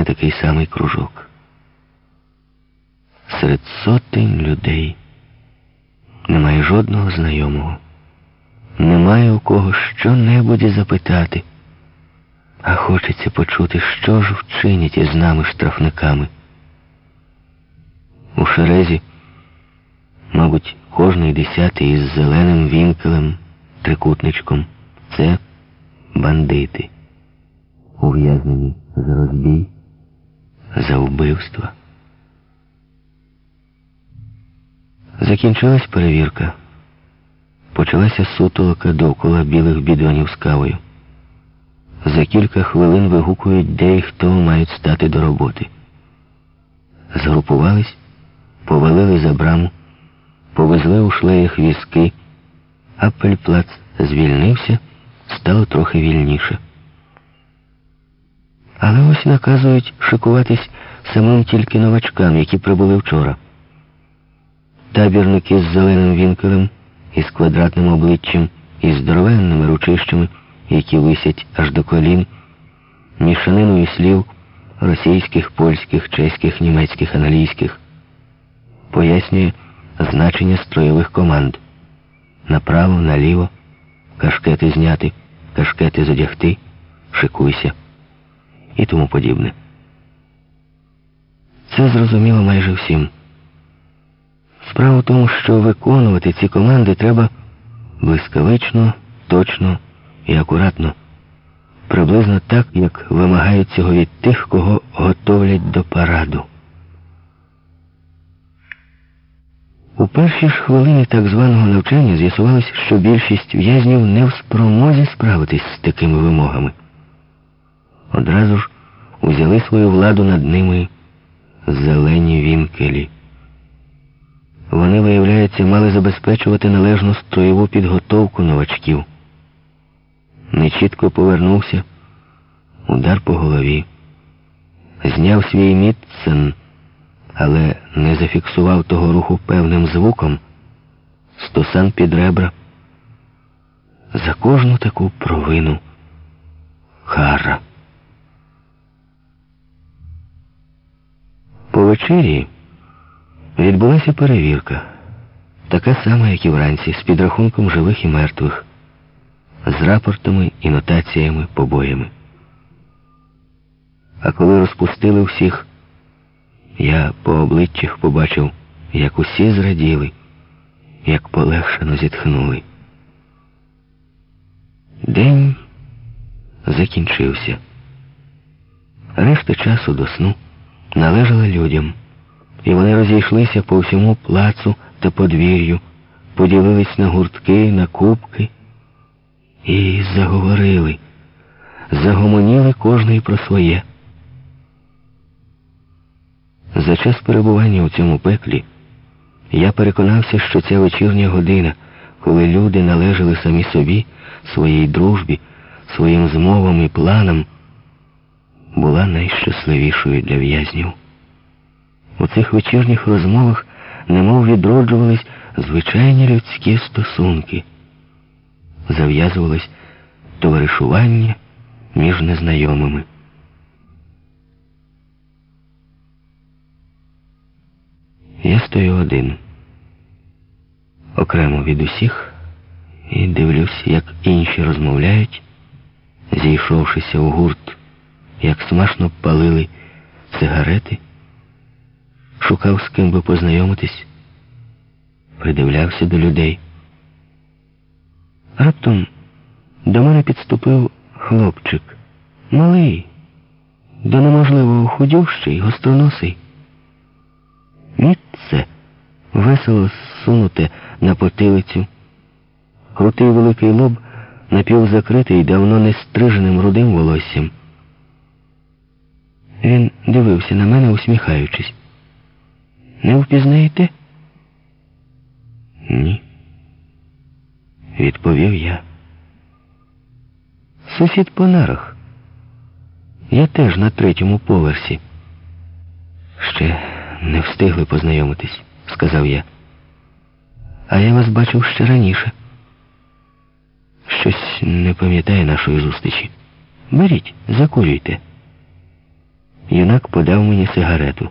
мене такий самий кружок. Серед сотень людей немає жодного знайомого, немає у кого що-небудь запитати, а хочеться почути, що ж вчинять із нами штрафниками. У Шерезі, мабуть, кожний десятий із зеленим вінкелем, трикутничком це бандити, ув'язнені за розбій, за вбивство. Закінчилась перевірка. Почалася сутолока довкола білих бідонів з кавою. За кілька хвилин вигукують, де і хто мають стати до роботи. Згрупувались, повалили за браму, повезли у шлеях візки, Апельплац звільнився, стало трохи вільніше. Але ось наказують шикуватись самим тільки новачкам, які прибули вчора. Табірники з зеленим вінкелем, із квадратним обличчям, і здоровенними ручищами, які висять аж до колін, мішаниною слів російських, польських, чеських, німецьких, англійських, пояснює значення строєвих команд направо, наліво, кашкети зняти, кашкети задягти, шикуйся і тому подібне. Це зрозуміло майже всім. Справа в тому, що виконувати ці команди треба блискавично, точно і акуратно, приблизно так, як вимагають цього від тих, кого готовлять до параду. У перші ж хвилини так званого навчання з'ясувалось, що більшість в'язнів не в спромозі справитись з такими вимогами. Одразу ж узяли свою владу над ними зелені вінкелі. Вони, виявляється, мали забезпечувати належну строєву підготовку новачків. Нечітко повернувся, удар по голові, зняв свій мітцен, але не зафіксував того руху певним звуком, стосан під ребра. За кожну таку провину кара. По вечері відбулася перевірка, така сама, як і вранці, з підрахунком живих і мертвих, з рапортами і нотаціями, побоями. А коли розпустили всіх, я по обличчях побачив, як усі зраділи, як полегшено зітхнули. День закінчився. Решта часу до сну належала людям, і вони розійшлися по всьому плацу та подвір'ю, поділились на гуртки, на кубки і заговорили, загомоніли кожний про своє. За час перебування у цьому пеклі я переконався, що ця вечірня година, коли люди належали самі собі, своїй дружбі, своїм змовам і планам, була найщасливішою для в'язнів. У цих вечірніх розмовах немов відроджувались звичайні людські стосунки, зав'язувалось товаришування між незнайомими. Я стою один, окремо від усіх, і дивлюсь, як інші розмовляють, зійшовшися у гурт, як смачно палили сигарети, шукав з ким би познайомитись, придивлявся до людей. Раптом до мене підступив хлопчик, малий, до неможливого худющий, гостроносий. Мітце весело сунуте на потилицю. Крутий великий лоб напівзакритий давно не стриженим рудим волоссям. Він дивився на мене, усміхаючись. Не впізнаєте? Ні. Відповів я. Сусід по нарах. Я теж на третьому поверсі. Ще не встигли познайомитись, сказав я. А я вас бачив ще раніше. Щось не пам'ятає нашої зустрічі. Беріть, закурюйте. Юнак подав мені сигарету.